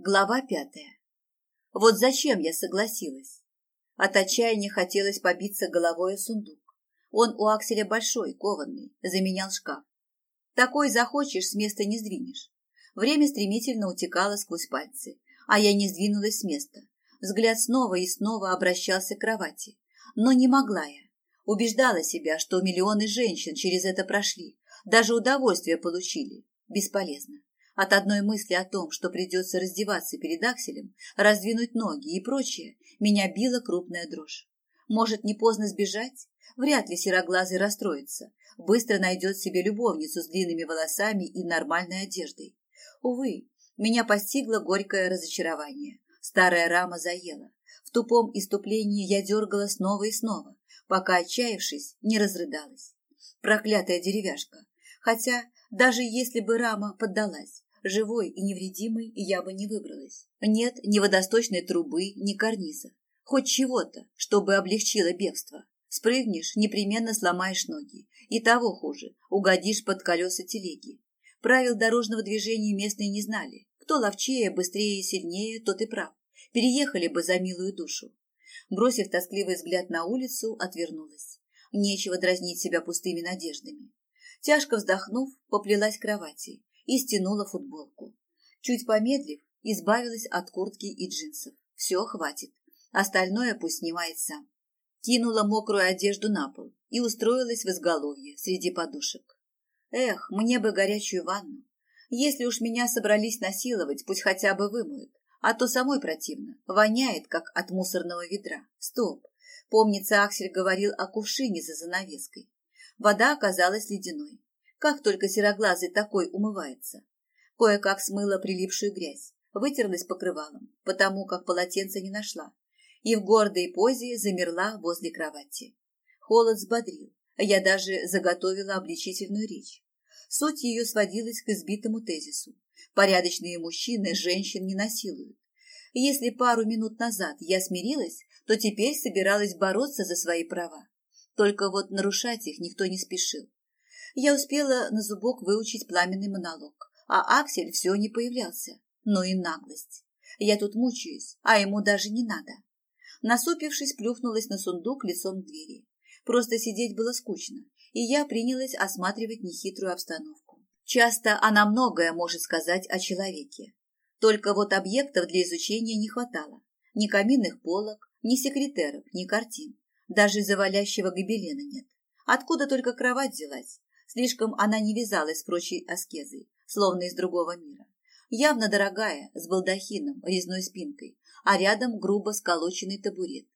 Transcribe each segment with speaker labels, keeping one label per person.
Speaker 1: Глава пятая. Вот зачем я согласилась? От отчаяния хотелось побиться головой о сундук. Он у Акселя большой, кованный, заменял шкаф. Такой захочешь, с места не сдвинешь. Время стремительно утекало сквозь пальцы, а я не сдвинулась с места. Взгляд снова и снова обращался к кровати. Но не могла я. Убеждала себя, что миллионы женщин через это прошли, даже удовольствие получили. Бесполезно. От одной мысли о том, что придется раздеваться перед Акселем, раздвинуть ноги и прочее, меня била крупная дрожь. Может, не поздно сбежать? Вряд ли сероглазый расстроится. Быстро найдет себе любовницу с длинными волосами и нормальной одеждой. Увы, меня постигло горькое разочарование. Старая рама заела. В тупом иступлении я дергала снова и снова, пока, отчаявшись, не разрыдалась. Проклятая деревяшка. Хотя, даже если бы рама поддалась, Живой и невредимой я бы не выбралась. Нет ни водосточной трубы, ни карниза. Хоть чего-то, чтобы облегчило бегство. Спрыгнешь, непременно сломаешь ноги. И того хуже, угодишь под колеса телеги. Правил дорожного движения местные не знали. Кто ловчее, быстрее и сильнее, тот и прав. Переехали бы за милую душу. Бросив тоскливый взгляд на улицу, отвернулась. Нечего дразнить себя пустыми надеждами. Тяжко вздохнув, поплелась к кровати и стянула футболку. Чуть помедлив, избавилась от куртки и джинсов. Все, хватит. Остальное пусть снимает сам. Кинула мокрую одежду на пол и устроилась в изголовье среди подушек. Эх, мне бы горячую ванну. Если уж меня собрались насиловать, пусть хотя бы вымоют. А то самой противно. Воняет, как от мусорного ведра. Стоп. Помнится, Аксель говорил о кувшине за занавеской. Вода оказалась ледяной. Как только сероглазый такой умывается. Кое-как смыла прилипшую грязь, вытерлась покрывалом, потому как полотенца не нашла, и в гордой позе замерла возле кровати. Холод взбодрил, я даже заготовила обличительную речь. Суть ее сводилась к избитому тезису. Порядочные мужчины женщин не насилуют. Если пару минут назад я смирилась, то теперь собиралась бороться за свои права. Только вот нарушать их никто не спешил. Я успела на зубок выучить пламенный монолог, а Аксель все не появлялся. Ну и наглость. Я тут мучаюсь, а ему даже не надо. Насупившись, плюхнулась на сундук лицом к двери. Просто сидеть было скучно, и я принялась осматривать нехитрую обстановку. Часто она многое может сказать о человеке. Только вот объектов для изучения не хватало. Ни каминных полок, ни секретеров, ни картин. Даже завалящего гобелена нет. Откуда только кровать взялась? Слишком она не вязалась с прочей аскезой, словно из другого мира. Явно дорогая, с балдахином, резной спинкой, а рядом грубо сколоченный табурет.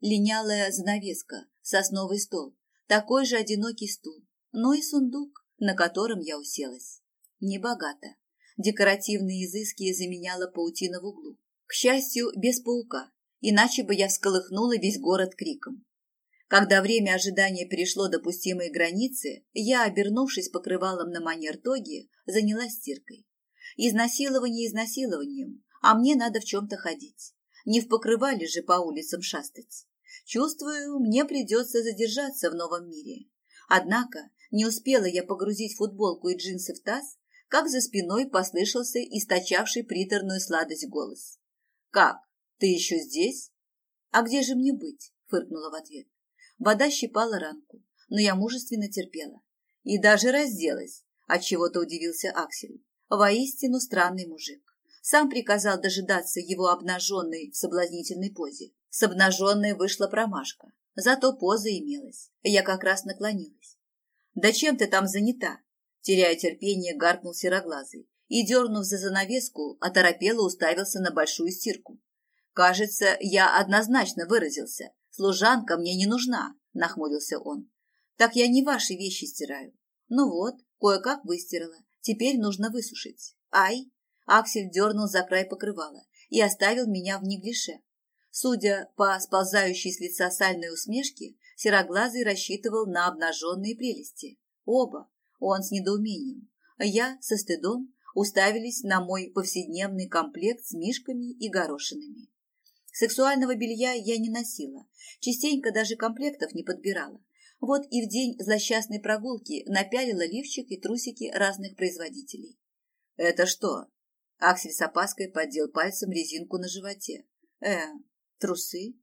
Speaker 1: Линялая занавеска, сосновый стол, такой же одинокий стул, ну и сундук, на котором я уселась. Небогато. Декоративные изыски заменяла паутина в углу. К счастью, без паука, иначе бы я всколыхнула весь город криком. Когда время ожидания перешло допустимые границы, я, обернувшись покрывалом на манер тоги, занялась стиркой. Изнасилование изнасилованием, а мне надо в чем-то ходить. Не в покрывале же по улицам шастать. Чувствую, мне придется задержаться в новом мире. Однако не успела я погрузить футболку и джинсы в таз, как за спиной послышался источавший приторную сладость голос. «Как? Ты еще здесь?» «А где же мне быть?» – фыркнула в ответ. Вода щипала ранку, но я мужественно терпела. И даже разделась, от чего то удивился Аксель. Воистину странный мужик. Сам приказал дожидаться его обнаженной в соблазнительной позе. С обнаженной вышла промашка, зато поза имелась. Я как раз наклонилась. «Да чем ты там занята?» Теряя терпение, гаркнул сероглазый и, дернув за занавеску, оторопело уставился на большую стирку. Кажется, я однозначно выразился, «Служанка мне не нужна», – нахмурился он. «Так я не ваши вещи стираю». «Ну вот, кое-как выстирала. Теперь нужно высушить». «Ай!» – Аксель дернул за край покрывала и оставил меня в неглише. Судя по сползающей с лица сальной усмешке, сероглазый рассчитывал на обнаженные прелести. Оба, он с недоумением, я со стыдом, уставились на мой повседневный комплект с мишками и горошинами. Сексуального белья я не носила, частенько даже комплектов не подбирала. Вот и в день злосчастной прогулки напялила лифчик и трусики разных производителей. «Это что?» Аксель с опаской поддел пальцем резинку на животе. Э, трусы?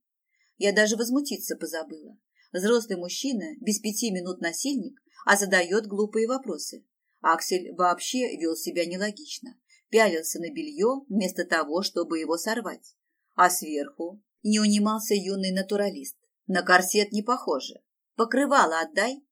Speaker 1: Я даже возмутиться позабыла. Взрослый мужчина, без пяти минут насильник, а задает глупые вопросы. Аксель вообще вел себя нелогично. Пялился на белье вместо того, чтобы его сорвать. А сверху не унимался юный натуралист. На корсет не похоже. Покрывало отдай.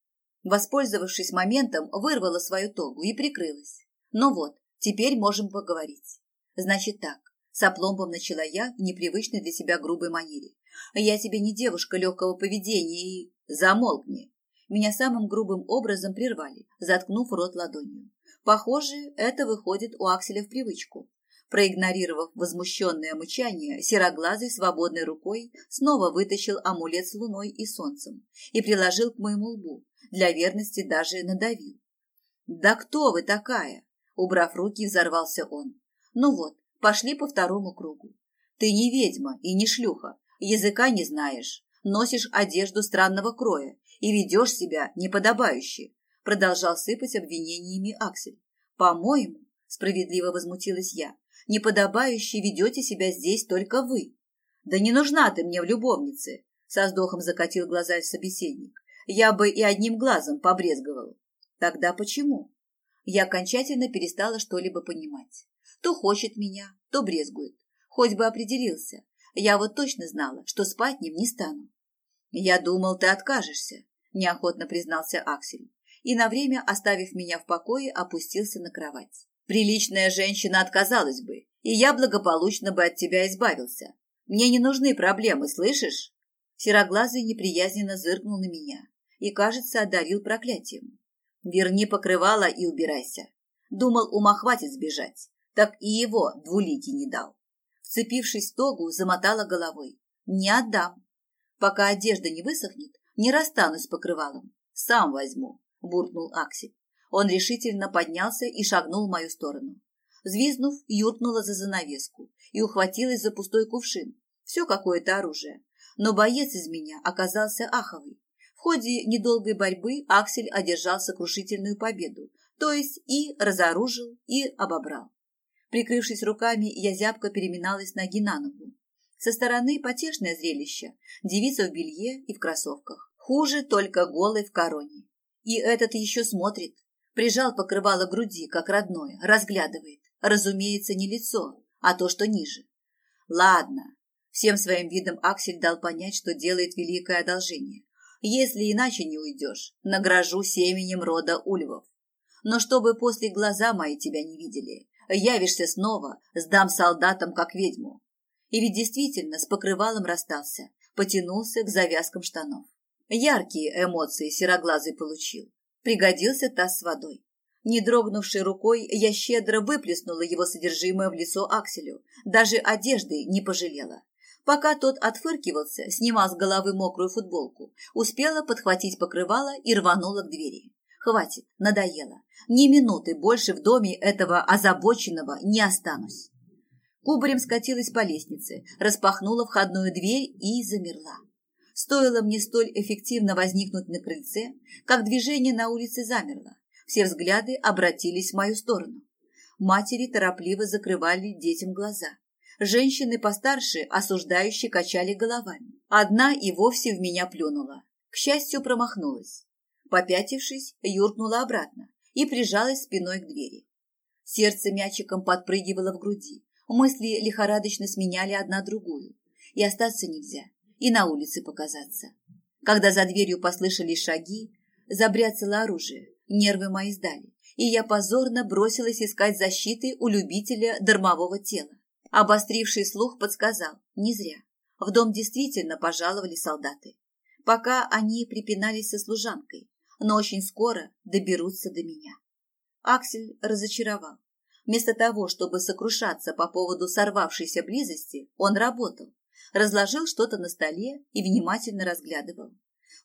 Speaker 1: Воспользовавшись моментом, вырвала свою тогу и прикрылась. Ну вот, теперь можем поговорить. Значит так, с опломбом начала я в непривычной для себя грубой манере. Я тебе не девушка легкого поведения и... Замолкни. Меня самым грубым образом прервали, заткнув рот ладонью. Похоже, это выходит у Акселя в привычку. Проигнорировав возмущенное мычание, сероглазый свободной рукой снова вытащил амулет с луной и солнцем и приложил к моему лбу, для верности даже надавил. «Да кто вы такая?» Убрав руки, взорвался он. «Ну вот, пошли по второму кругу. Ты не ведьма и не шлюха, языка не знаешь, носишь одежду странного кроя и ведешь себя неподобающе», продолжал сыпать обвинениями Аксель. «По-моему, справедливо возмутилась я, неподобающе ведете себя здесь только вы. Да не нужна ты мне в любовнице, со вздохом закатил глаза собеседник. Я бы и одним глазом побрезговал. Тогда почему? Я окончательно перестала что-либо понимать. То хочет меня, то брезгует. Хоть бы определился. Я вот точно знала, что спать ним не стану. Я думал, ты откажешься, неохотно признался Аксель. И на время, оставив меня в покое, опустился на кровать. Приличная женщина отказалась бы, и я благополучно бы от тебя избавился. Мне не нужны проблемы, слышишь? Сероглазый неприязненно зыркнул на меня и, кажется, одарил проклятием. Верни покрывало и убирайся. Думал, ума хватит сбежать, так и его двуликий не дал. Вцепившись в тогу, замотала головой. Не отдам. Пока одежда не высохнет, не расстанусь с покрывалом. Сам возьму, буркнул Аксель. Он решительно поднялся и шагнул в мою сторону. Взвизнув, юркнула за занавеску и ухватилась за пустой кувшин. Все какое-то оружие. Но боец из меня оказался аховый. В ходе недолгой борьбы Аксель одержал сокрушительную победу, то есть и разоружил, и обобрал. Прикрывшись руками, я зябко переминалась ноги на ногу. Со стороны потешное зрелище. Девица в белье и в кроссовках. Хуже только голой в короне. И этот еще смотрит, Прижал покрывало груди, как родное, разглядывает. Разумеется, не лицо, а то, что ниже. Ладно. Всем своим видом Аксель дал понять, что делает великое одолжение. Если иначе не уйдешь, награжу семенем рода Ульвов. Но чтобы после глаза мои тебя не видели, явишься снова, сдам солдатам, как ведьму. И ведь действительно с покрывалом расстался, потянулся к завязкам штанов. Яркие эмоции сероглазый получил. Пригодился таз с водой. Не дрогнувшей рукой, я щедро выплеснула его содержимое в лицо Акселю, даже одежды не пожалела. Пока тот отфыркивался, снимал с головы мокрую футболку, успела подхватить покрывало и рванула к двери. Хватит, надоело. Ни минуты больше в доме этого озабоченного не останусь. Кубарем скатилась по лестнице, распахнула входную дверь и замерла. Стоило мне столь эффективно возникнуть на крыльце, как движение на улице замерло. Все взгляды обратились в мою сторону. Матери торопливо закрывали детям глаза. Женщины постарше осуждающие качали головами. Одна и вовсе в меня плюнула. К счастью, промахнулась. Попятившись, юркнула обратно и прижалась спиной к двери. Сердце мячиком подпрыгивало в груди. Мысли лихорадочно сменяли одна другую. И остаться нельзя и на улице показаться. Когда за дверью послышались шаги, забряцало оружие, нервы мои сдали, и я позорно бросилась искать защиты у любителя дармового тела. Обостривший слух подсказал, не зря. В дом действительно пожаловали солдаты. Пока они припинались со служанкой, но очень скоро доберутся до меня. Аксель разочаровал. Вместо того, чтобы сокрушаться по поводу сорвавшейся близости, он работал, разложил что-то на столе и внимательно разглядывал.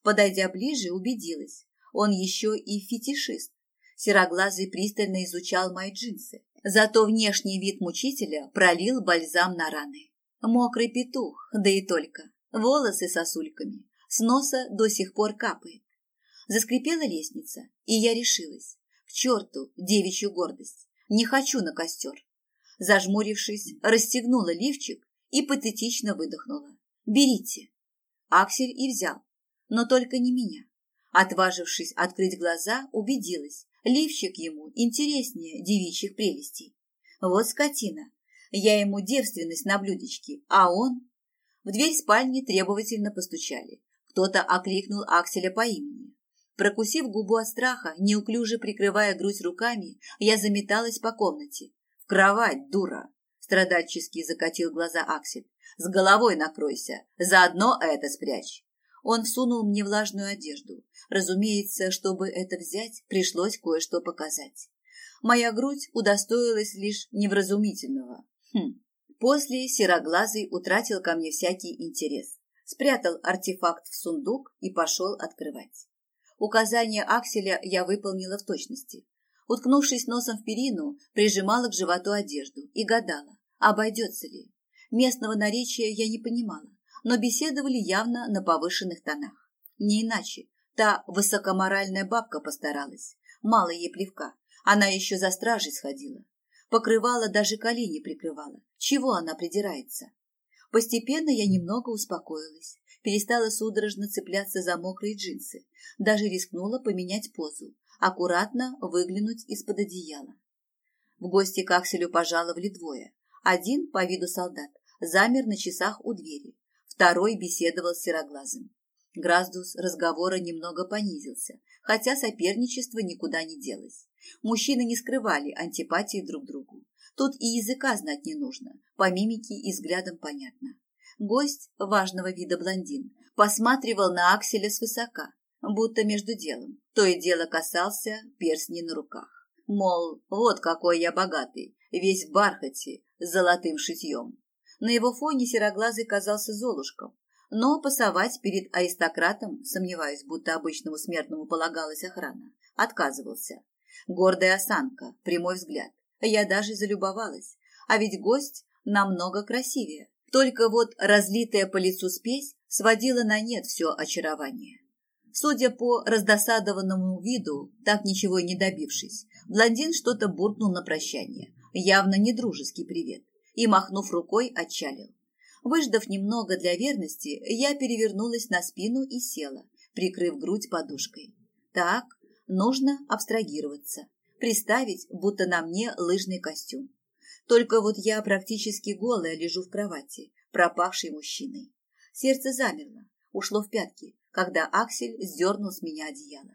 Speaker 1: Подойдя ближе, убедилась, он еще и фетишист. Сероглазый пристально изучал мои джинсы. Зато внешний вид мучителя пролил бальзам на раны. Мокрый петух, да и только. Волосы сосульками. С носа до сих пор капает. Заскрипела лестница, и я решилась. К черту девичью гордость. Не хочу на костер. Зажмурившись, расстегнула лифчик и патетично выдохнула. «Берите». Аксель и взял, но только не меня. Отважившись открыть глаза, убедилась, лифчик ему интереснее девичьих прелестей. Вот скотина. Я ему девственность на блюдечке, а он... В дверь спальни требовательно постучали. Кто-то окликнул Акселя по имени. Прокусив губу от страха, неуклюже прикрывая грудь руками, я заметалась по комнате. «В кровать, дура!» – страдальчески закатил глаза Аксель. «С головой накройся, заодно это спрячь!» Он всунул мне влажную одежду. Разумеется, чтобы это взять, пришлось кое-что показать. Моя грудь удостоилась лишь невразумительного. Хм. После сероглазый утратил ко мне всякий интерес. Спрятал артефакт в сундук и пошел открывать. Указания Акселя я выполнила в точности. Уткнувшись носом в перину, прижимала к животу одежду и гадала, обойдется ли. Местного наречия я не понимала, но беседовали явно на повышенных тонах. Не иначе. Та высокоморальная бабка постаралась. Мало ей плевка. Она еще за стражей сходила. Покрывала, даже колени прикрывала. Чего она придирается? Постепенно я немного успокоилась перестала судорожно цепляться за мокрые джинсы, даже рискнула поменять позу, аккуратно выглянуть из-под одеяла. В гости к Акселю пожаловали двое. Один, по виду солдат, замер на часах у двери, второй беседовал с сероглазым. Градус разговора немного понизился, хотя соперничество никуда не делось. Мужчины не скрывали антипатии друг другу. Тут и языка знать не нужно, по мимике и взглядам понятно. Гость, важного вида блондин, посматривал на Акселя свысока, будто между делом. То и дело касался перстней на руках. Мол, вот какой я богатый, весь в бархате, с золотым шитьем. На его фоне сероглазый казался золушком, но пасовать перед аристократом, сомневаюсь, будто обычному смертному полагалась охрана, отказывался. Гордая осанка, прямой взгляд. Я даже залюбовалась, а ведь гость намного красивее. Только вот разлитая по лицу спесь сводила на нет все очарование. Судя по раздосадованному виду, так ничего и не добившись, блондин что-то буркнул на прощание, явно не дружеский привет, и, махнув рукой, отчалил. Выждав немного для верности, я перевернулась на спину и села, прикрыв грудь подушкой. Так, нужно абстрагироваться, представить, будто на мне лыжный костюм. Только вот я практически голая лежу в кровати, пропавшей мужчиной. Сердце замерло, ушло в пятки, когда Аксель сдернул с меня одеяло.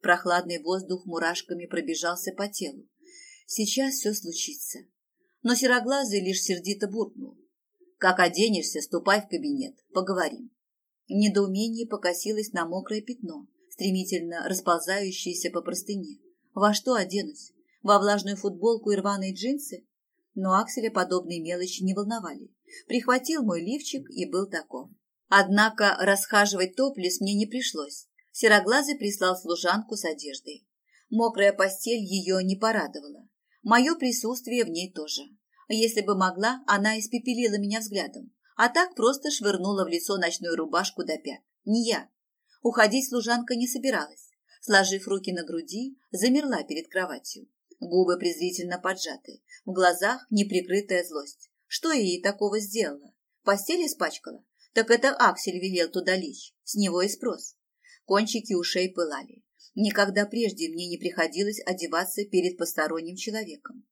Speaker 1: Прохладный воздух мурашками пробежался по телу. Сейчас все случится. Но сероглазый лишь сердито буркнул. Как оденешься, ступай в кабинет, поговорим. В недоумении покосилось на мокрое пятно, стремительно расползающееся по простыне. Во что оденусь? Во влажную футболку и рваные джинсы? но Акселя подобные мелочи не волновали. Прихватил мой лифчик и был таков. Однако расхаживать топлес мне не пришлось. Сероглазый прислал служанку с одеждой. Мокрая постель ее не порадовала. Мое присутствие в ней тоже. Если бы могла, она испепелила меня взглядом, а так просто швырнула в лицо ночную рубашку до пят. Не я. Уходить служанка не собиралась. Сложив руки на груди, замерла перед кроватью. Губы презрительно поджаты, в глазах неприкрытая злость. Что я ей такого сделала? Постель испачкала? Так это Аксель велел туда лечь, с него и спрос. Кончики ушей пылали. Никогда прежде мне не приходилось одеваться перед посторонним человеком.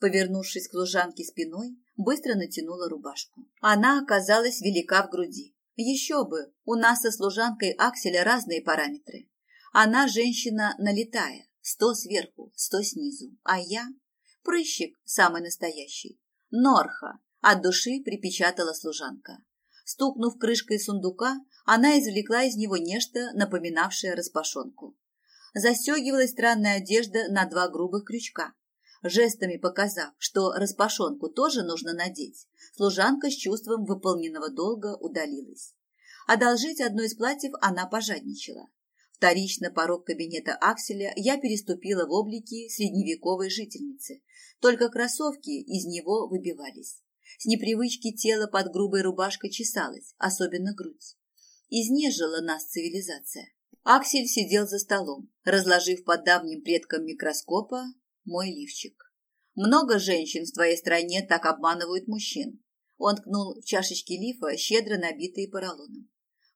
Speaker 1: Повернувшись к служанке спиной, быстро натянула рубашку. Она оказалась велика в груди. Еще бы, у нас со служанкой Акселя разные параметры. Она женщина налетая, Сто сверху, сто снизу. А я? Прыщик самый настоящий. Норха. От души припечатала служанка. Стукнув крышкой сундука, она извлекла из него нечто, напоминавшее распашонку. Застегивалась странная одежда на два грубых крючка. Жестами показав, что распашонку тоже нужно надеть, служанка с чувством выполненного долга удалилась. Одолжить одно из платьев она пожадничала. Вторично порог кабинета Акселя я переступила в облике средневековой жительницы. Только кроссовки из него выбивались. С непривычки тело под грубой рубашкой чесалось, особенно грудь. Изнежила нас цивилизация. Аксель сидел за столом, разложив под давним предком микроскопа мой лифчик. Много женщин в твоей стране так обманывают мужчин. Он ткнул в чашечки лифа, щедро набитые поролоном.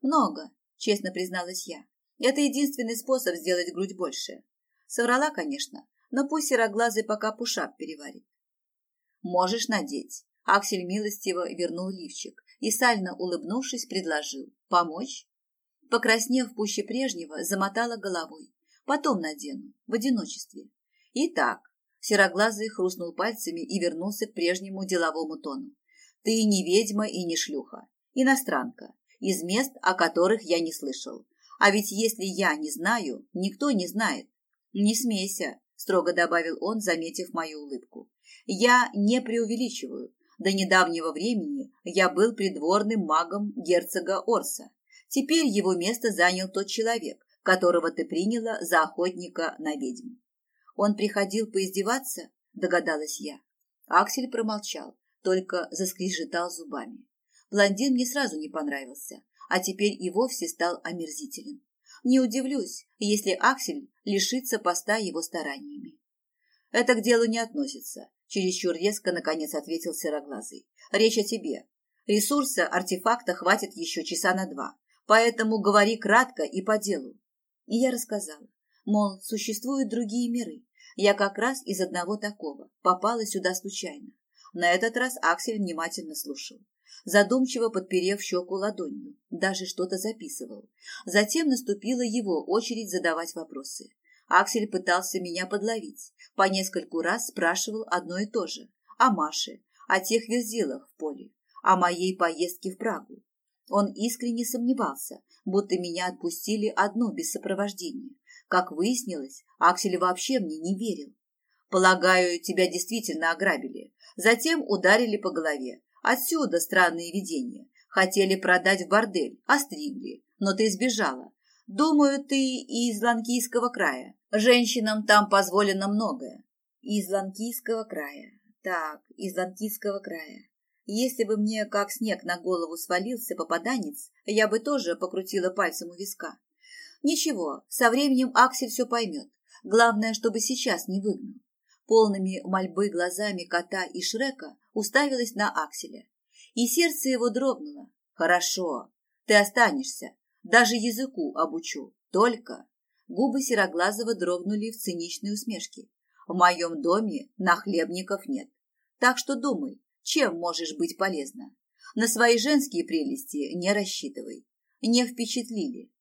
Speaker 1: Много, честно призналась я. Это единственный способ сделать грудь больше. Соврала, конечно, но пусть сероглазый пока пушак переварит. Можешь надеть. Аксель милостиво вернул лифчик и, сально улыбнувшись, предложил. Помочь? Покраснев пуще прежнего, замотала головой. Потом надену, в одиночестве. Итак, Сероглазый хрустнул пальцами и вернулся к прежнему деловому тону. Ты не ведьма и не шлюха. Иностранка. Из мест, о которых я не слышал. А ведь если я не знаю, никто не знает. Не смейся, строго добавил он, заметив мою улыбку. Я не преувеличиваю. До недавнего времени я был придворным магом герцога Орса. Теперь его место занял тот человек, которого ты приняла за охотника на ведьм. Он приходил поиздеваться, догадалась я. Аксель промолчал, только заскрежетал зубами. Блондин мне сразу не понравился, а теперь и вовсе стал омерзителен. Не удивлюсь, если Аксель лишится поста его стараниями. Это к делу не относится, чересчур резко наконец ответил Сероглазый. Речь о тебе. Ресурса артефакта хватит еще часа на два, поэтому говори кратко и по делу. И я рассказала. Мол, существуют другие миры. Я как раз из одного такого, попала сюда случайно. На этот раз Аксель внимательно слушал. Задумчиво подперев щеку ладонью, даже что-то записывал. Затем наступила его очередь задавать вопросы. Аксель пытался меня подловить. По нескольку раз спрашивал одно и то же. О Маше, о тех верзилах в поле, о моей поездке в Прагу. Он искренне сомневался, будто меня отпустили одну без сопровождения. Как выяснилось, Аксель вообще мне не верил. Полагаю, тебя действительно ограбили. Затем ударили по голове. Отсюда странные видения. Хотели продать в бордель, остригли, но ты сбежала. Думаю, ты из Ланкийского края. Женщинам там позволено многое. Из Ланкийского края. Так, из Ланкийского края. Если бы мне как снег на голову свалился попаданец, я бы тоже покрутила пальцем у виска. Ничего, со временем Аксель все поймет. Главное, чтобы сейчас не выгнал. Полными мольбы глазами кота и Шрека уставилась на Акселя. И сердце его дрогнуло. Хорошо, ты останешься. Даже языку обучу. Только... Губы Сероглазого дрогнули в циничной усмешке. В моем доме нахлебников нет. Так что думай, чем можешь быть полезна. На свои женские прелести не рассчитывай. Не впечатлили.